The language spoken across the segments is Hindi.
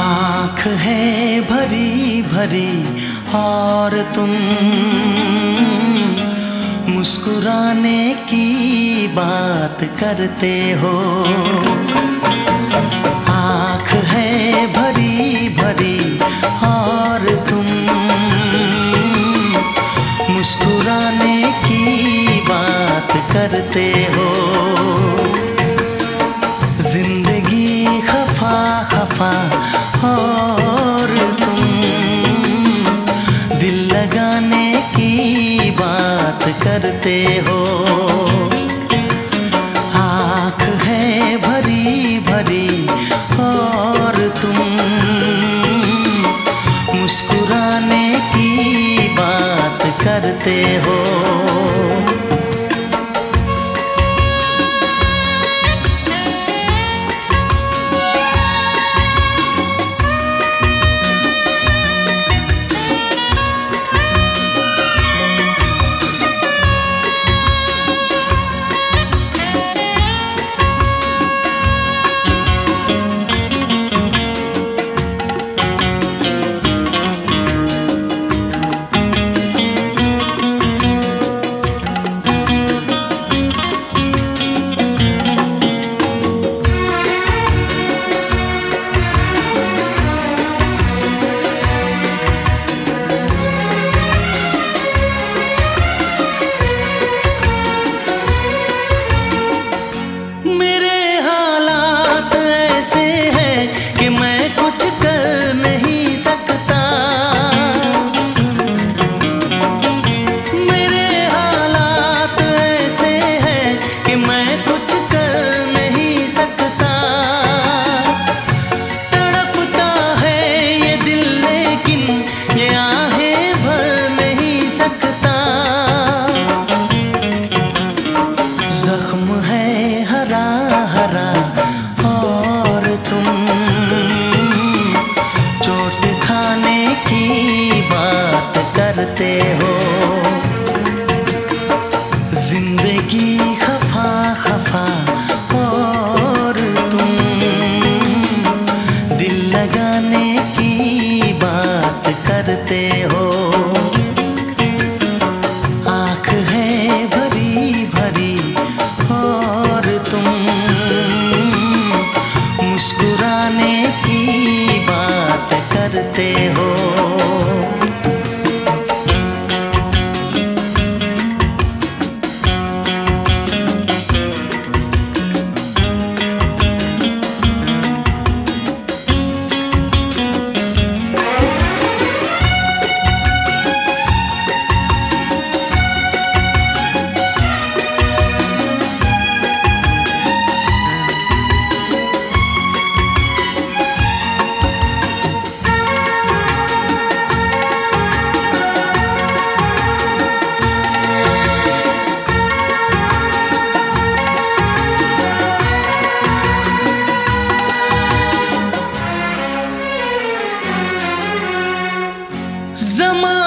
आँख है भरी भरी और तुम मुस्कुराने की बात करते हो। आँख है भरी भरी और तुम मुस्कुराने की बात करते हो। ज़िंदगी खफा खफा और तुम। दिल लगाने की बात करते हो। आँख है भरी भरी और तुम। मुस्कुराने की बात करते हो।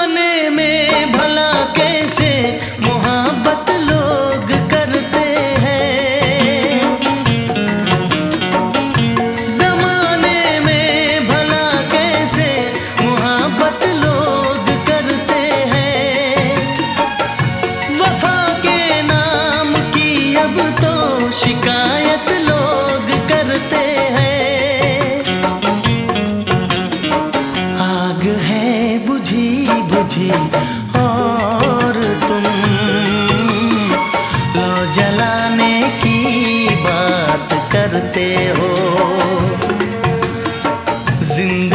जमाने में भला कैसे izinde